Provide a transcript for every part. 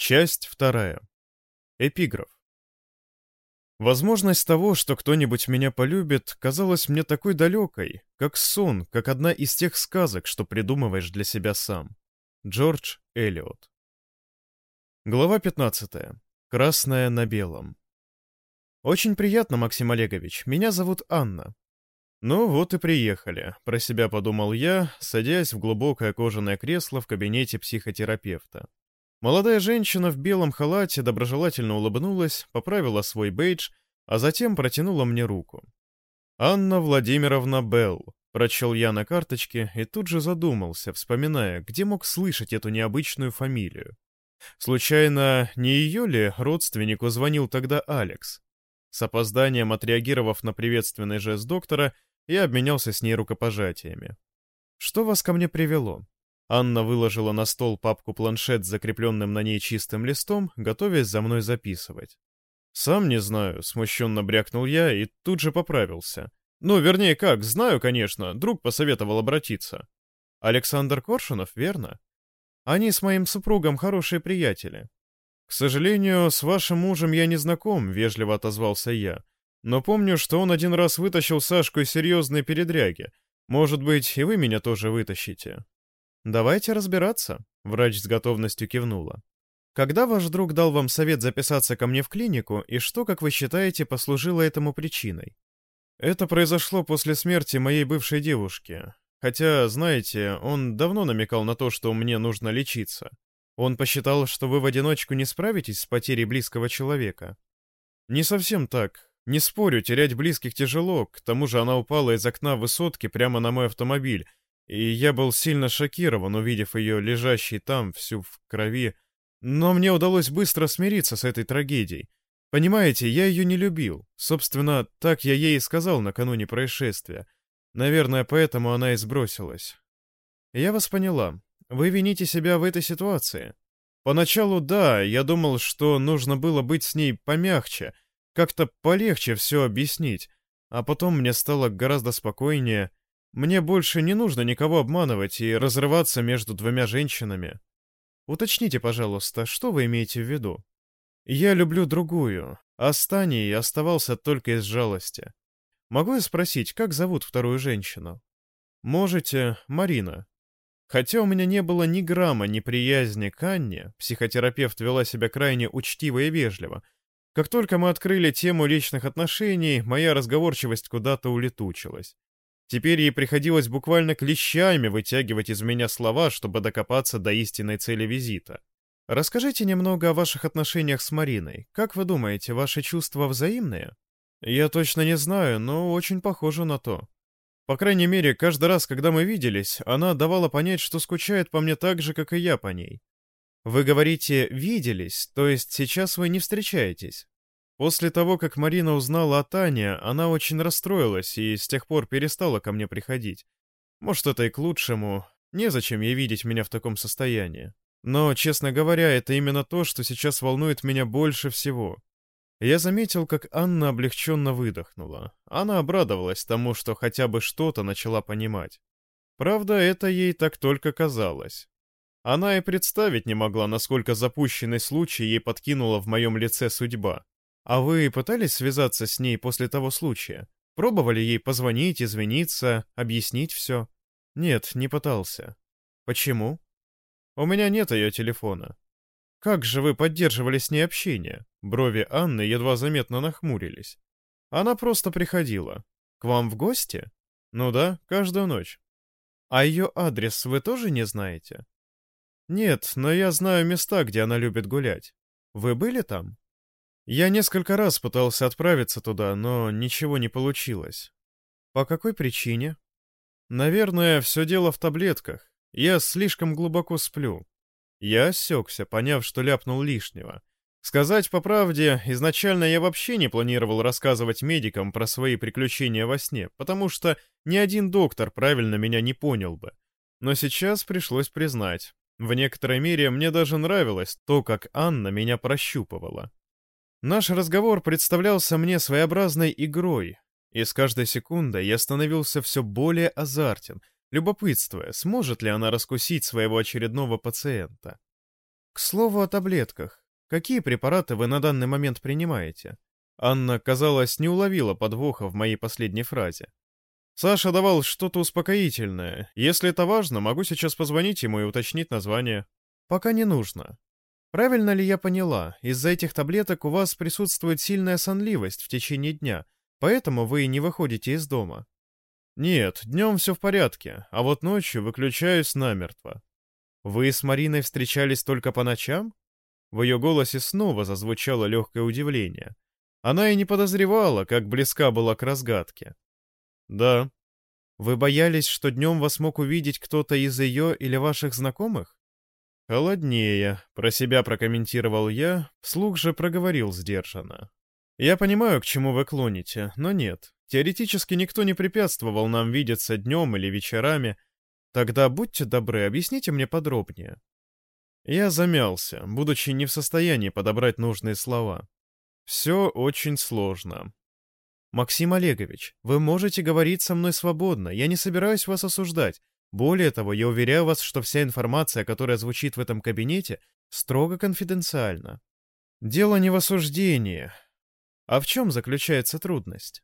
Часть вторая. Эпиграф. Возможность того, что кто-нибудь меня полюбит, казалась мне такой далекой, как сон, как одна из тех сказок, что придумываешь для себя сам. Джордж Эллиот. Глава 15. Красная на белом. Очень приятно, Максим Олегович. Меня зовут Анна. Ну вот и приехали, про себя подумал я, садясь в глубокое кожаное кресло в кабинете психотерапевта. Молодая женщина в белом халате доброжелательно улыбнулась, поправила свой бейдж, а затем протянула мне руку. «Анна Владимировна Белл», — прочел я на карточке и тут же задумался, вспоминая, где мог слышать эту необычную фамилию. Случайно, не ее ли родственнику звонил тогда Алекс? С опозданием отреагировав на приветственный жест доктора, я обменялся с ней рукопожатиями. «Что вас ко мне привело?» Анна выложила на стол папку-планшет с закрепленным на ней чистым листом, готовясь за мной записывать. «Сам не знаю», — смущенно брякнул я и тут же поправился. «Ну, вернее, как, знаю, конечно, друг посоветовал обратиться». «Александр Коршунов, верно?» «Они с моим супругом хорошие приятели». «К сожалению, с вашим мужем я не знаком», — вежливо отозвался я. «Но помню, что он один раз вытащил Сашку из серьезной передряги. Может быть, и вы меня тоже вытащите. «Давайте разбираться», — врач с готовностью кивнула. «Когда ваш друг дал вам совет записаться ко мне в клинику, и что, как вы считаете, послужило этому причиной?» «Это произошло после смерти моей бывшей девушки. Хотя, знаете, он давно намекал на то, что мне нужно лечиться. Он посчитал, что вы в одиночку не справитесь с потерей близкого человека». «Не совсем так. Не спорю, терять близких тяжело, к тому же она упала из окна высотки прямо на мой автомобиль, и я был сильно шокирован, увидев ее лежащей там, всю в крови. Но мне удалось быстро смириться с этой трагедией. Понимаете, я ее не любил. Собственно, так я ей и сказал накануне происшествия. Наверное, поэтому она и сбросилась. Я вас поняла. Вы вините себя в этой ситуации. Поначалу, да, я думал, что нужно было быть с ней помягче, как-то полегче все объяснить. А потом мне стало гораздо спокойнее, мне больше не нужно никого обманывать и разрываться между двумя женщинами. Уточните, пожалуйста, что вы имеете в виду? Я люблю другую, а с Таней оставался только из жалости. Могу я спросить, как зовут вторую женщину? Можете, Марина. Хотя у меня не было ни грамма неприязни к Анне, психотерапевт вела себя крайне учтиво и вежливо. Как только мы открыли тему личных отношений, моя разговорчивость куда-то улетучилась. Теперь ей приходилось буквально клещами вытягивать из меня слова, чтобы докопаться до истинной цели визита. Расскажите немного о ваших отношениях с Мариной. Как вы думаете, ваши чувства взаимные? Я точно не знаю, но очень похоже на то. По крайней мере, каждый раз, когда мы виделись, она давала понять, что скучает по мне так же, как и я по ней. Вы говорите «виделись», то есть сейчас вы не встречаетесь. После того, как Марина узнала о Тане, она очень расстроилась и с тех пор перестала ко мне приходить. Может, это и к лучшему. Незачем ей видеть меня в таком состоянии. Но, честно говоря, это именно то, что сейчас волнует меня больше всего. Я заметил, как Анна облегченно выдохнула. Она обрадовалась тому, что хотя бы что-то начала понимать. Правда, это ей так только казалось. Она и представить не могла, насколько запущенный случай ей подкинула в моем лице судьба. А вы пытались связаться с ней после того случая? Пробовали ей позвонить, извиниться, объяснить все? Нет, не пытался. Почему? У меня нет ее телефона. Как же вы поддерживали с ней общение? Брови Анны едва заметно нахмурились. Она просто приходила. К вам в гости? Ну да, каждую ночь. А ее адрес вы тоже не знаете? Нет, но я знаю места, где она любит гулять. Вы были там? Я несколько раз пытался отправиться туда, но ничего не получилось. По какой причине? Наверное, все дело в таблетках. Я слишком глубоко сплю. Я осекся, поняв, что ляпнул лишнего. Сказать по правде, изначально я вообще не планировал рассказывать медикам про свои приключения во сне, потому что ни один доктор правильно меня не понял бы. Но сейчас пришлось признать. В некоторой мере мне даже нравилось то, как Анна меня прощупывала. Наш разговор представлялся мне своеобразной игрой, и с каждой секундой я становился все более азартен, любопытствуя, сможет ли она раскусить своего очередного пациента. К слову о таблетках. Какие препараты вы на данный момент принимаете? Анна, казалось, не уловила подвоха в моей последней фразе. Саша давал что-то успокоительное. Если это важно, могу сейчас позвонить ему и уточнить название. Пока не нужно. Правильно ли я поняла, из-за этих таблеток у вас присутствует сильная сонливость в течение дня, поэтому вы не выходите из дома? Нет, днем все в порядке, а вот ночью выключаюсь намертво. Вы с Мариной встречались только по ночам? В ее голосе снова зазвучало легкое удивление. Она и не подозревала, как близка была к разгадке. «Да». «Вы боялись, что днем вас мог увидеть кто-то из ее или ваших знакомых?» «Холоднее», — про себя прокомментировал я, вслух же проговорил сдержанно. «Я понимаю, к чему вы клоните, но нет. Теоретически никто не препятствовал нам видеться днем или вечерами. Тогда будьте добры, объясните мне подробнее». Я замялся, будучи не в состоянии подобрать нужные слова. Все очень сложно. «Максим Олегович, вы можете говорить со мной свободно, я не собираюсь вас осуждать. Более того, я уверяю вас, что вся информация, которая звучит в этом кабинете, строго конфиденциальна. Дело не в осуждении. А в чем заключается трудность?»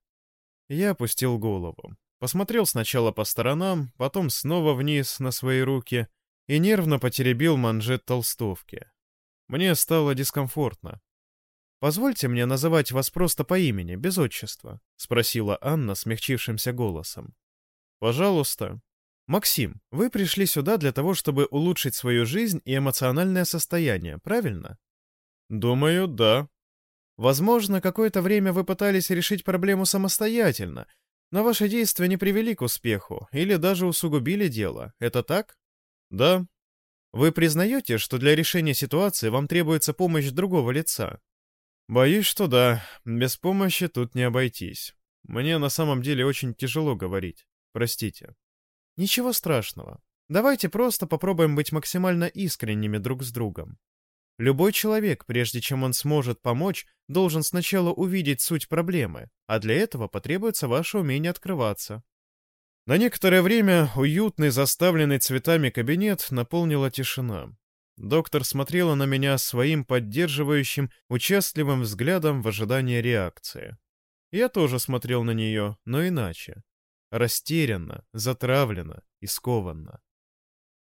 Я опустил голову. Посмотрел сначала по сторонам, потом снова вниз на свои руки — и нервно потеребил манжет толстовки. Мне стало дискомфортно. «Позвольте мне называть вас просто по имени, без отчества», — спросила Анна смягчившимся голосом. «Пожалуйста». «Максим, вы пришли сюда для того, чтобы улучшить свою жизнь и эмоциональное состояние, правильно?» «Думаю, да». «Возможно, какое-то время вы пытались решить проблему самостоятельно, но ваши действия не привели к успеху или даже усугубили дело. Это так?» Да. Вы признаете, что для решения ситуации вам требуется помощь другого лица? Боюсь, что да. Без помощи тут не обойтись. Мне на самом деле очень тяжело говорить. Простите. Ничего страшного. Давайте просто попробуем быть максимально искренними друг с другом. Любой человек, прежде чем он сможет помочь, должен сначала увидеть суть проблемы, а для этого потребуется ваше умение открываться. На некоторое время уютный, заставленный цветами кабинет наполнила тишина. Доктор смотрела на меня своим поддерживающим, участливым взглядом в ожидании реакции. Я тоже смотрел на нее, но иначе. Растерянно, затравленно и скованно.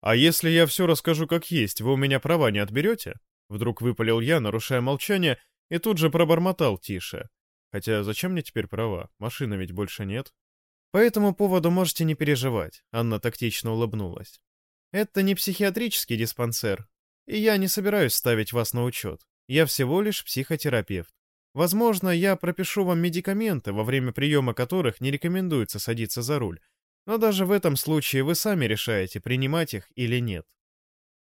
«А если я все расскажу как есть, вы у меня права не отберете?» Вдруг выпалил я, нарушая молчание, и тут же пробормотал тише. Хотя зачем мне теперь права? Машины ведь больше нет. По этому поводу можете не переживать, Анна тактично улыбнулась. Это не психиатрический диспансер, и я не собираюсь ставить вас на учет. Я всего лишь психотерапевт. Возможно, я пропишу вам медикаменты, во время приема которых не рекомендуется садиться за руль, но даже в этом случае вы сами решаете, принимать их или нет.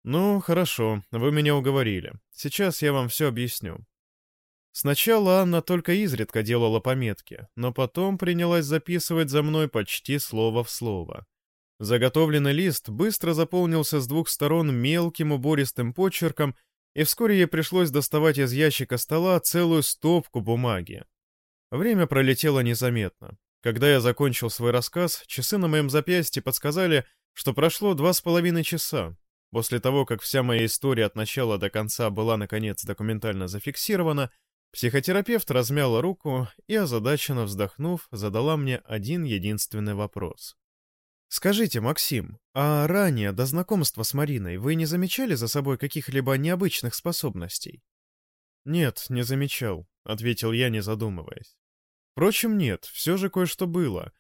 Ну, хорошо, вы меня уговорили. Сейчас я вам все объясню. Сначала Анна только изредка делала пометки, но потом принялась записывать за мной почти слово в слово. Заготовленный лист быстро заполнился с двух сторон мелким убористым почерком, и вскоре ей пришлось доставать из ящика стола целую стопку бумаги. Время пролетело незаметно. Когда я закончил свой рассказ, часы на моем запястье подсказали, что прошло два с половиной часа. После того, как вся моя история от начала до конца была, наконец, документально зафиксирована, Психотерапевт размяла руку и, озадаченно вздохнув, задала мне один единственный вопрос. «Скажите, Максим, а ранее, до знакомства с Мариной, вы не замечали за собой каких-либо необычных способностей?» «Нет, не замечал», — ответил я, не задумываясь. Впрочем, нет, все же кое-что было.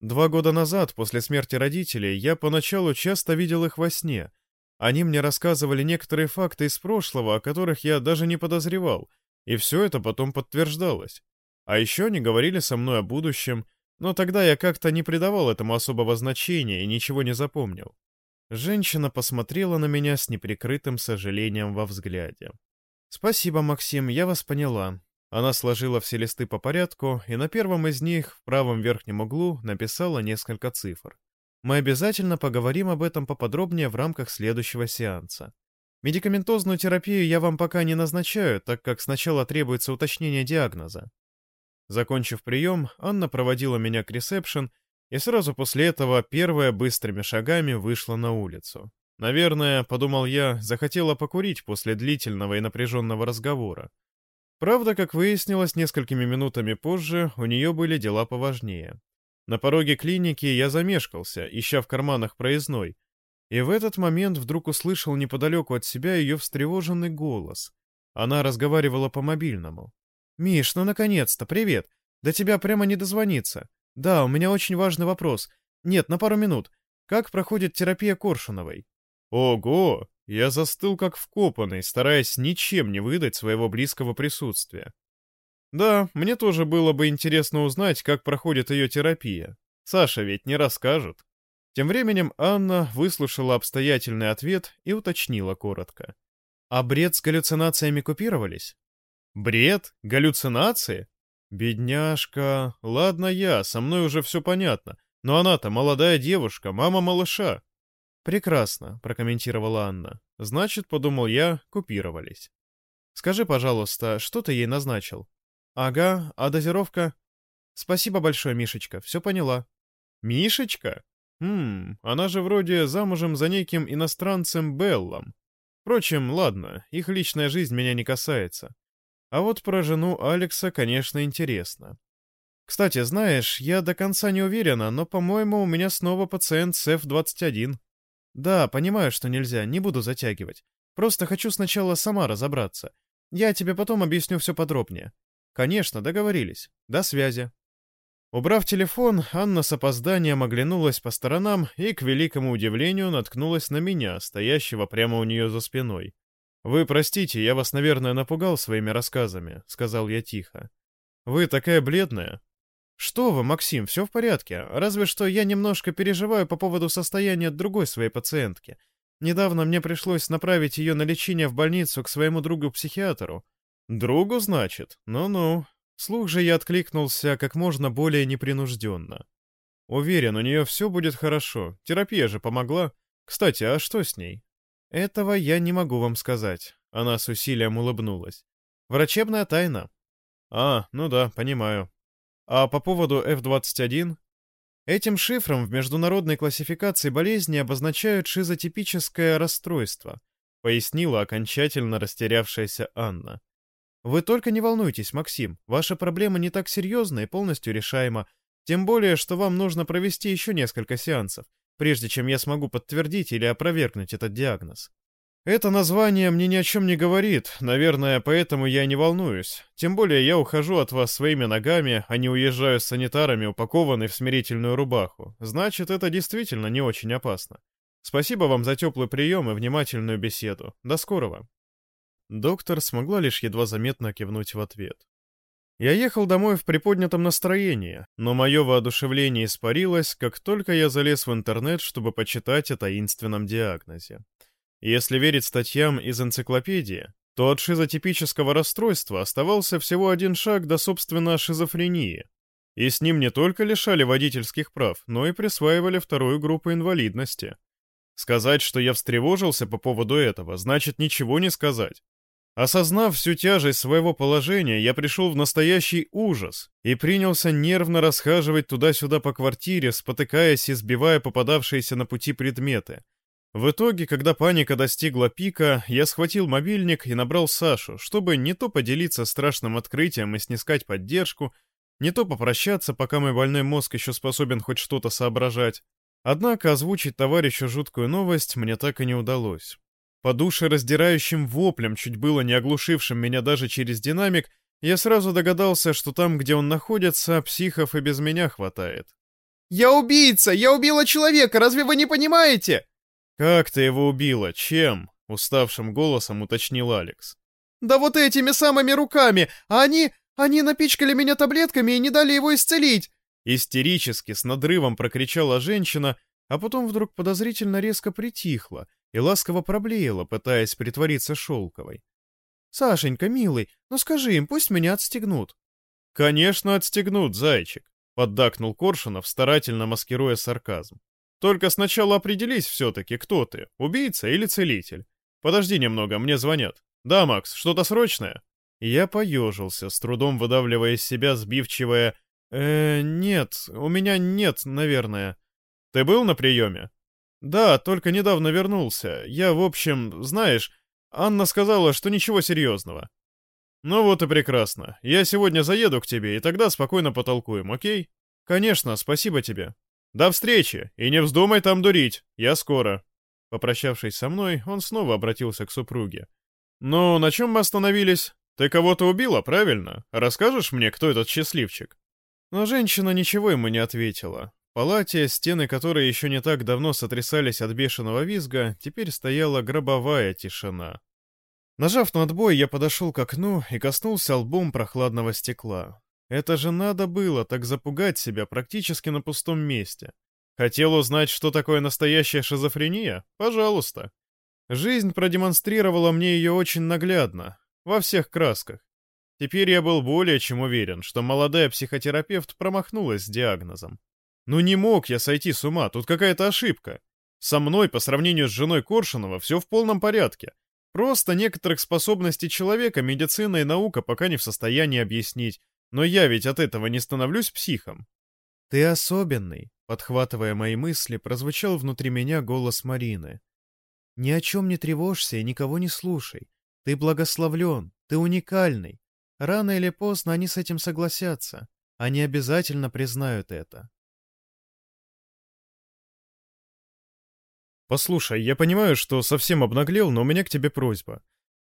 Два года назад, после смерти родителей, я поначалу часто видел их во сне. Они мне рассказывали некоторые факты из прошлого, о которых я даже не подозревал — и все это потом подтверждалось. А еще они говорили со мной о будущем, но тогда я как-то не придавал этому особого значения и ничего не запомнил. Женщина посмотрела на меня с неприкрытым сожалением во взгляде. «Спасибо, Максим, я вас поняла». Она сложила все листы по порядку, и на первом из них, в правом верхнем углу, написала несколько цифр. «Мы обязательно поговорим об этом поподробнее в рамках следующего сеанса. Медикаментозную терапию я вам пока не назначаю, так как сначала требуется уточнение диагноза. Закончив прием, Анна проводила меня к ресепшн и сразу после этого первая быстрыми шагами вышла на улицу. Наверное, подумал я, захотела покурить после длительного и напряженного разговора. Правда, как выяснилось несколькими минутами позже, у нее были дела поважнее. На пороге клиники я замешкался, ища в карманах проездной, и в этот момент вдруг услышал неподалеку от себя ее встревоженный голос. Она разговаривала по мобильному. «Миш, ну наконец-то, привет! До тебя прямо не дозвониться. Да, у меня очень важный вопрос. Нет, на пару минут. Как проходит терапия Коршуновой?» «Ого!» Я застыл как вкопанный, стараясь ничем не выдать своего близкого присутствия. Да, мне тоже было бы интересно узнать, как проходит ее терапия. Саша ведь не расскажет. Тем временем Анна выслушала обстоятельный ответ и уточнила коротко. А бред с галлюцинациями купировались? Бред? Галлюцинации? Бедняжка. Ладно я, со мной уже все понятно. Но она-то молодая девушка, мама малыша. Прекрасно, прокомментировала Анна. Значит, подумал я, купировались. Скажи, пожалуйста, что ты ей назначил? Ага, а дозировка? Спасибо большое, Мишечка, все поняла. Мишечка? Хм, она же вроде замужем за неким иностранцем Беллом. Впрочем, ладно, их личная жизнь меня не касается. А вот про жену Алекса, конечно, интересно. Кстати, знаешь, я до конца не уверена, но, по-моему, у меня снова пациент с F21. Да, понимаю, что нельзя, не буду затягивать. Просто хочу сначала сама разобраться. Я тебе потом объясню все подробнее. Конечно, договорились. До связи. Убрав телефон, Анна с опозданием оглянулась по сторонам и, к великому удивлению, наткнулась на меня, стоящего прямо у нее за спиной. «Вы простите, я вас, наверное, напугал своими рассказами», — сказал я тихо. «Вы такая бледная». «Что вы, Максим, все в порядке. Разве что я немножко переживаю по поводу состояния другой своей пациентки. Недавно мне пришлось направить ее на лечение в больницу к своему другу-психиатру». «Другу, значит? Ну-ну, Слух же я откликнулся как можно более непринужденно. Уверен, у нее все будет хорошо, терапия же помогла. Кстати, а что с ней? Этого я не могу вам сказать. Она с усилием улыбнулась. Врачебная тайна. А, ну да, понимаю. А по поводу F21? Этим шифром в международной классификации болезни обозначают шизотипическое расстройство, пояснила окончательно растерявшаяся Анна. Вы только не волнуйтесь, Максим, ваша проблема не так серьезна и полностью решаема, тем более, что вам нужно провести еще несколько сеансов, прежде чем я смогу подтвердить или опровергнуть этот диагноз. Это название мне ни о чем не говорит, наверное, поэтому я не волнуюсь. Тем более я ухожу от вас своими ногами, а не уезжаю с санитарами, упакованной в смирительную рубаху. Значит, это действительно не очень опасно. Спасибо вам за теплый прием и внимательную беседу. До скорого. Доктор смогла лишь едва заметно кивнуть в ответ. Я ехал домой в приподнятом настроении, но мое воодушевление испарилось, как только я залез в интернет, чтобы почитать о таинственном диагнозе. Если верить статьям из энциклопедии, то от шизотипического расстройства оставался всего один шаг до, собственно, шизофрении. И с ним не только лишали водительских прав, но и присваивали вторую группу инвалидности. Сказать, что я встревожился по поводу этого, значит ничего не сказать. Осознав всю тяжесть своего положения, я пришел в настоящий ужас и принялся нервно расхаживать туда-сюда по квартире, спотыкаясь и сбивая попадавшиеся на пути предметы. В итоге, когда паника достигла пика, я схватил мобильник и набрал Сашу, чтобы не то поделиться страшным открытием и снискать поддержку, не то попрощаться, пока мой больной мозг еще способен хоть что-то соображать. Однако озвучить товарищу жуткую новость мне так и не удалось. По душераздирающим воплем, чуть было не оглушившим меня даже через динамик, я сразу догадался, что там, где он находится, психов и без меня хватает. «Я убийца! Я убила человека! Разве вы не понимаете?» «Как ты его убила? Чем?» — уставшим голосом уточнил Алекс. «Да вот этими самыми руками! А они... они напичкали меня таблетками и не дали его исцелить!» Истерически, с надрывом прокричала женщина, а потом вдруг подозрительно резко притихла и ласково проблеяла, пытаясь притвориться шелковой. «Сашенька, милый, ну скажи им, пусть меня отстегнут». «Конечно отстегнут, зайчик», — поддакнул Коршунов, старательно маскируя сарказм. «Только сначала определись все-таки, кто ты, убийца или целитель. Подожди немного, мне звонят. Да, Макс, что-то срочное?» Я поежился, с трудом выдавливая из себя сбивчивое «Э, нет, у меня нет, наверное». «Ты был на приеме?» Да, только недавно вернулся. Я, в общем, знаешь, Анна сказала, что ничего серьезного. Ну вот и прекрасно. Я сегодня заеду к тебе, и тогда спокойно потолкуем, окей? Конечно, спасибо тебе. До встречи, и не вздумай там дурить. Я скоро. Попрощавшись со мной, он снова обратился к супруге. «Ну, на чем мы остановились? Ты кого-то убила, правильно? Расскажешь мне, кто этот счастливчик?» Но женщина ничего ему не ответила. Палате, стены которой еще не так давно сотрясались от бешеного визга, теперь стояла гробовая тишина. Нажав на отбой, я подошел к окну и коснулся лбом прохладного стекла. Это же надо было так запугать себя практически на пустом месте. Хотел узнать, что такое настоящая шизофрения? Пожалуйста. Жизнь продемонстрировала мне ее очень наглядно, во всех красках. Теперь я был более чем уверен, что молодая психотерапевт промахнулась с диагнозом. Ну не мог я сойти с ума, тут какая-то ошибка. Со мной, по сравнению с женой Коршунова, все в полном порядке. Просто некоторых способностей человека медицина и наука пока не в состоянии объяснить, но я ведь от этого не становлюсь психом. «Ты особенный», — подхватывая мои мысли, прозвучал внутри меня голос Марины. «Ни о чем не тревожься и никого не слушай. Ты благословлен, ты уникальный. Рано или поздно они с этим согласятся. Они обязательно признают это. «Послушай, я понимаю, что совсем обнаглел, но у меня к тебе просьба.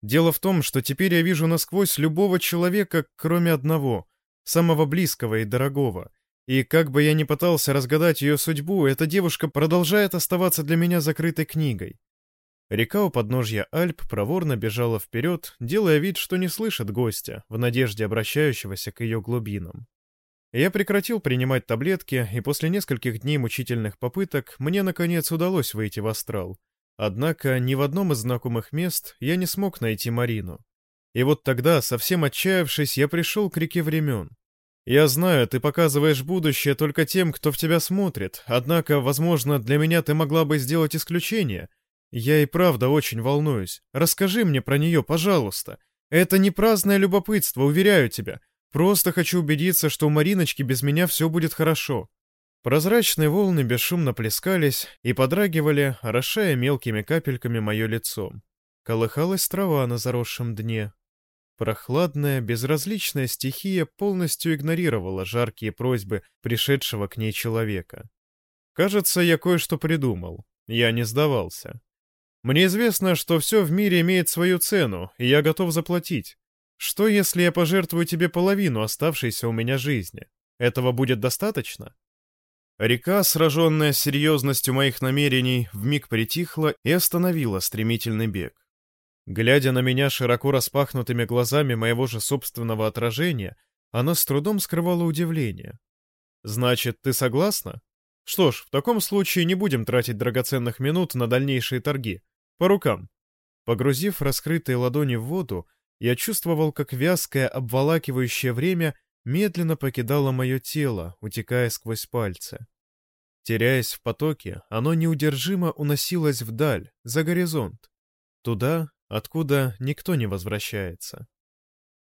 Дело в том, что теперь я вижу насквозь любого человека, кроме одного, самого близкого и дорогого. И как бы я ни пытался разгадать ее судьбу, эта девушка продолжает оставаться для меня закрытой книгой. Река у подножья Альп проворно бежала вперед, делая вид, что не слышит гостя, в надежде обращающегося к ее глубинам. Я прекратил принимать таблетки, и после нескольких дней мучительных попыток мне, наконец, удалось выйти в астрал. Однако ни в одном из знакомых мест я не смог найти Марину. И вот тогда, совсем отчаявшись, я пришел к реке времен. Я знаю, ты показываешь будущее только тем, кто в тебя смотрит, однако, возможно, для меня ты могла бы сделать исключение. Я и правда очень волнуюсь. Расскажи мне про нее, пожалуйста. Это не праздное любопытство, уверяю тебя. Просто хочу убедиться, что у Мариночки без меня все будет хорошо». Прозрачные волны бесшумно плескались и подрагивали, орошая мелкими капельками мое лицо. Колыхалась трава на заросшем дне. Прохладная, безразличная стихия полностью игнорировала жаркие просьбы пришедшего к ней человека. Кажется, я кое-что придумал. Я не сдавался. Мне известно, что все в мире имеет свою цену, и я готов заплатить. Что, если я пожертвую тебе половину оставшейся у меня жизни? Этого будет достаточно? Река, сраженная серьезностью моих намерений, вмиг притихла и остановила стремительный бег. Глядя на меня широко распахнутыми глазами моего же собственного отражения, она с трудом скрывала удивление. «Значит, ты согласна? Что ж, в таком случае не будем тратить драгоценных минут на дальнейшие торги. По рукам». Погрузив раскрытые ладони в воду, я чувствовал, как вязкое, обволакивающее время медленно покидало мое тело, утекая сквозь пальцы. Теряясь в потоке, оно неудержимо уносилось вдаль, за горизонт, туда, откуда никто не возвращается.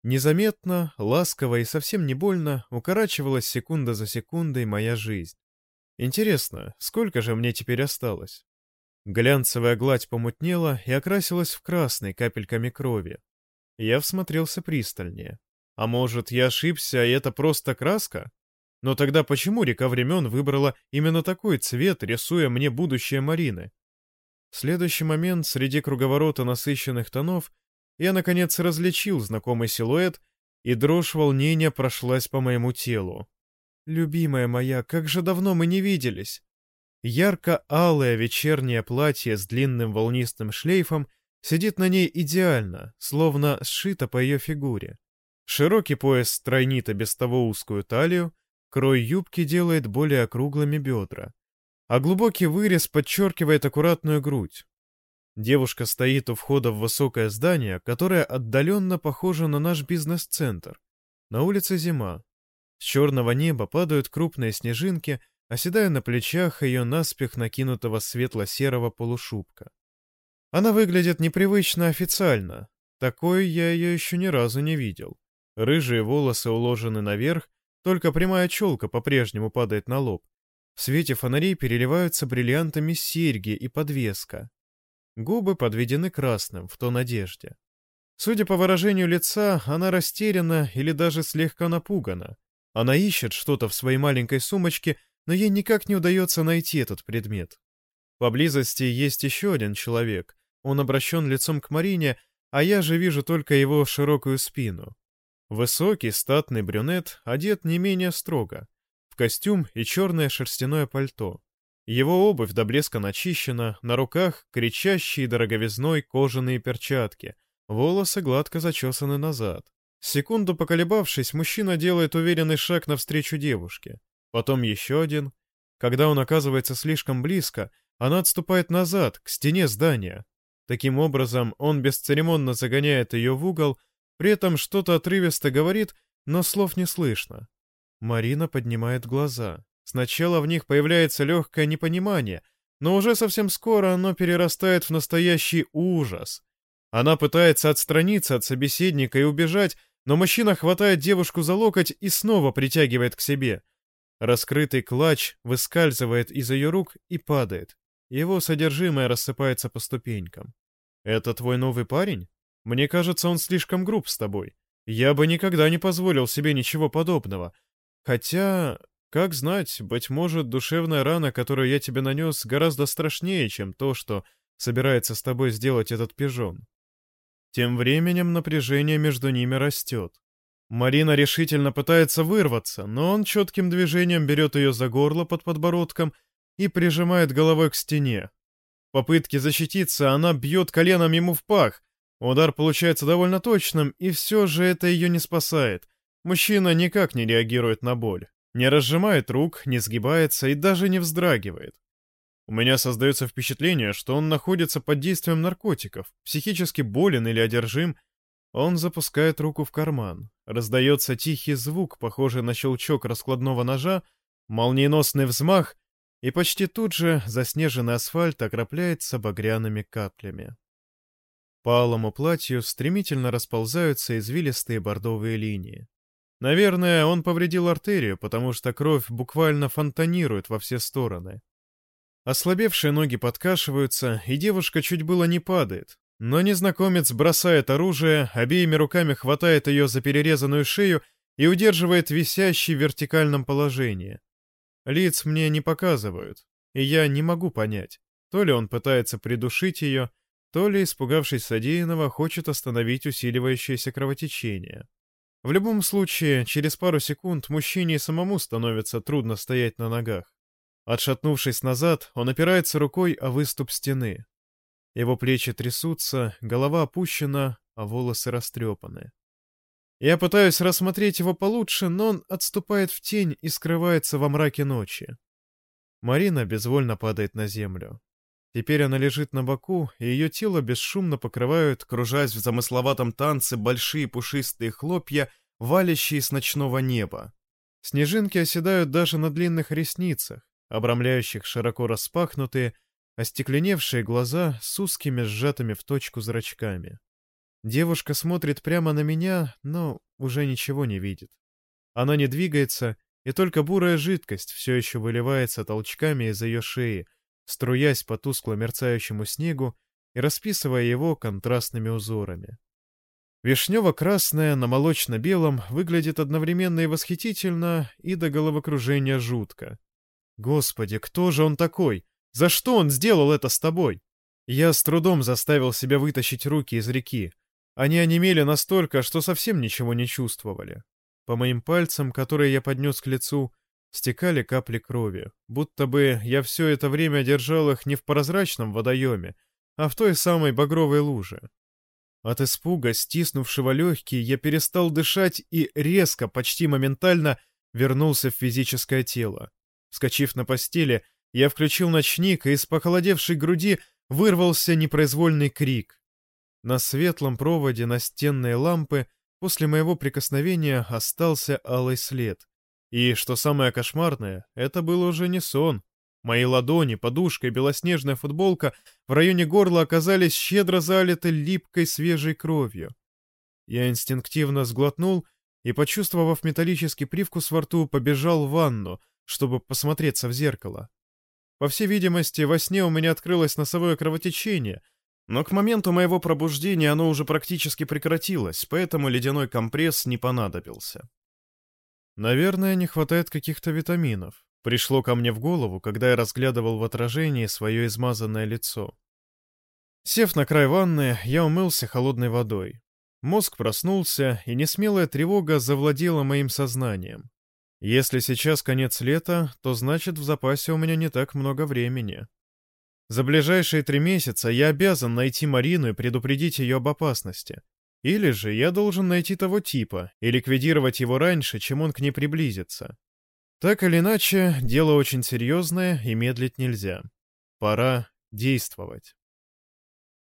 Незаметно, ласково и совсем не больно укорачивалась секунда за секундой моя жизнь. Интересно, сколько же мне теперь осталось? Глянцевая гладь помутнела и окрасилась в красный капельками крови, я всмотрелся пристальнее. А может, я ошибся, и это просто краска? Но тогда почему река времен выбрала именно такой цвет, рисуя мне будущее Марины? В следующий момент, среди круговорота насыщенных тонов, я, наконец, различил знакомый силуэт, и дрожь волнения прошлась по моему телу. «Любимая моя, как же давно мы не виделись!» Ярко-алое вечернее платье с длинным волнистым шлейфом — Сидит на ней идеально, словно сшито по ее фигуре. Широкий пояс стройнит и без того узкую талию, крой юбки делает более округлыми бедра, а глубокий вырез подчеркивает аккуратную грудь. Девушка стоит у входа в высокое здание, которое отдаленно похоже на наш бизнес-центр. На улице зима. С черного неба падают крупные снежинки, оседая на плечах ее наспех накинутого светло-серого полушубка. Она выглядит непривычно официально. Такой я ее еще ни разу не видел. Рыжие волосы уложены наверх, только прямая челка по-прежнему падает на лоб. В свете фонарей переливаются бриллиантами серьги и подвеска. Губы подведены красным, в тон одежде. Судя по выражению лица, она растеряна или даже слегка напугана. Она ищет что-то в своей маленькой сумочке, но ей никак не удается найти этот предмет. Поблизости есть еще один человек. Он обращен лицом к Марине, а я же вижу только его широкую спину. Высокий, статный брюнет одет не менее строго в костюм и черное шерстяное пальто. Его обувь до блеска начищена, на руках кричащие дороговизной кожаные перчатки, волосы гладко зачесаны назад. Секунду поколебавшись, мужчина делает уверенный шаг навстречу девушке. Потом еще один. Когда он оказывается слишком близко, она отступает назад, к стене здания. Таким образом, он бесцеремонно загоняет ее в угол, при этом что-то отрывисто говорит, но слов не слышно. Марина поднимает глаза. Сначала в них появляется легкое непонимание, но уже совсем скоро оно перерастает в настоящий ужас. Она пытается отстраниться от собеседника и убежать, но мужчина хватает девушку за локоть и снова притягивает к себе. Раскрытый клатч выскальзывает из ее рук и падает. Его содержимое рассыпается по ступенькам. «Это твой новый парень? Мне кажется, он слишком груб с тобой. Я бы никогда не позволил себе ничего подобного. Хотя, как знать, быть может, душевная рана, которую я тебе нанес, гораздо страшнее, чем то, что собирается с тобой сделать этот пижон. Тем временем напряжение между ними растет. Марина решительно пытается вырваться, но он четким движением берет ее за горло под подбородком и прижимает головой к стене. В попытке защититься она бьет коленом ему в пах. Удар получается довольно точным, и все же это ее не спасает. Мужчина никак не реагирует на боль, не разжимает рук, не сгибается и даже не вздрагивает. У меня создается впечатление, что он находится под действием наркотиков, психически болен или одержим. Он запускает руку в карман. Раздается тихий звук, похожий на щелчок раскладного ножа, молниеносный взмах, и почти тут же заснеженный асфальт окропляется багряными каплями. По алому платью стремительно расползаются извилистые бордовые линии. Наверное, он повредил артерию, потому что кровь буквально фонтанирует во все стороны. Ослабевшие ноги подкашиваются, и девушка чуть было не падает. Но незнакомец бросает оружие, обеими руками хватает ее за перерезанную шею и удерживает висящий в вертикальном положении. Лиц мне не показывают, и я не могу понять, то ли он пытается придушить ее, то ли, испугавшись содеянного, хочет остановить усиливающееся кровотечение. В любом случае, через пару секунд мужчине самому становится трудно стоять на ногах. Отшатнувшись назад, он опирается рукой о выступ стены. Его плечи трясутся, голова опущена, а волосы растрепаны. Я пытаюсь рассмотреть его получше, но он отступает в тень и скрывается во мраке ночи. Марина безвольно падает на землю. Теперь она лежит на боку, и ее тело бесшумно покрывают, кружась в замысловатом танце, большие пушистые хлопья, валящие с ночного неба. Снежинки оседают даже на длинных ресницах, обрамляющих широко распахнутые, остекленевшие глаза с узкими сжатыми в точку зрачками. Девушка смотрит прямо на меня, но уже ничего не видит. Она не двигается, и только бурая жидкость все еще выливается толчками из ее шеи, струясь по тускло мерцающему снегу и расписывая его контрастными узорами. Вишнево-красное на молочно-белом выглядит одновременно и восхитительно, и до головокружения жутко. Господи, кто же он такой? За что он сделал это с тобой? Я с трудом заставил себя вытащить руки из реки. Они онемели настолько, что совсем ничего не чувствовали. По моим пальцам, которые я поднес к лицу, стекали капли крови, будто бы я все это время держал их не в прозрачном водоеме, а в той самой багровой луже. От испуга, стиснувшего легкие, я перестал дышать и резко, почти моментально вернулся в физическое тело. Вскочив на постели, я включил ночник, и из похолодевшей груди вырвался непроизвольный крик. На светлом проводе настенной лампы после моего прикосновения остался алый след — и, что самое кошмарное, это был уже не сон. Мои ладони, подушка и белоснежная футболка в районе горла оказались щедро залиты липкой свежей кровью. Я инстинктивно сглотнул и, почувствовав металлический привкус во рту, побежал в ванну, чтобы посмотреться в зеркало. По всей видимости, во сне у меня открылось носовое кровотечение, но к моменту моего пробуждения оно уже практически прекратилось, поэтому ледяной компресс не понадобился. Наверное, не хватает каких-то витаминов. Пришло ко мне в голову, когда я разглядывал в отражении свое измазанное лицо. Сев на край ванны, я умылся холодной водой. Мозг проснулся, и несмелая тревога завладела моим сознанием. Если сейчас конец лета, то значит в запасе у меня не так много времени. За ближайшие три месяца я обязан найти Марину и предупредить ее об опасности. Или же я должен найти того типа и ликвидировать его раньше, чем он к ней приблизится. Так или иначе, дело очень серьезное и медлить нельзя. Пора действовать.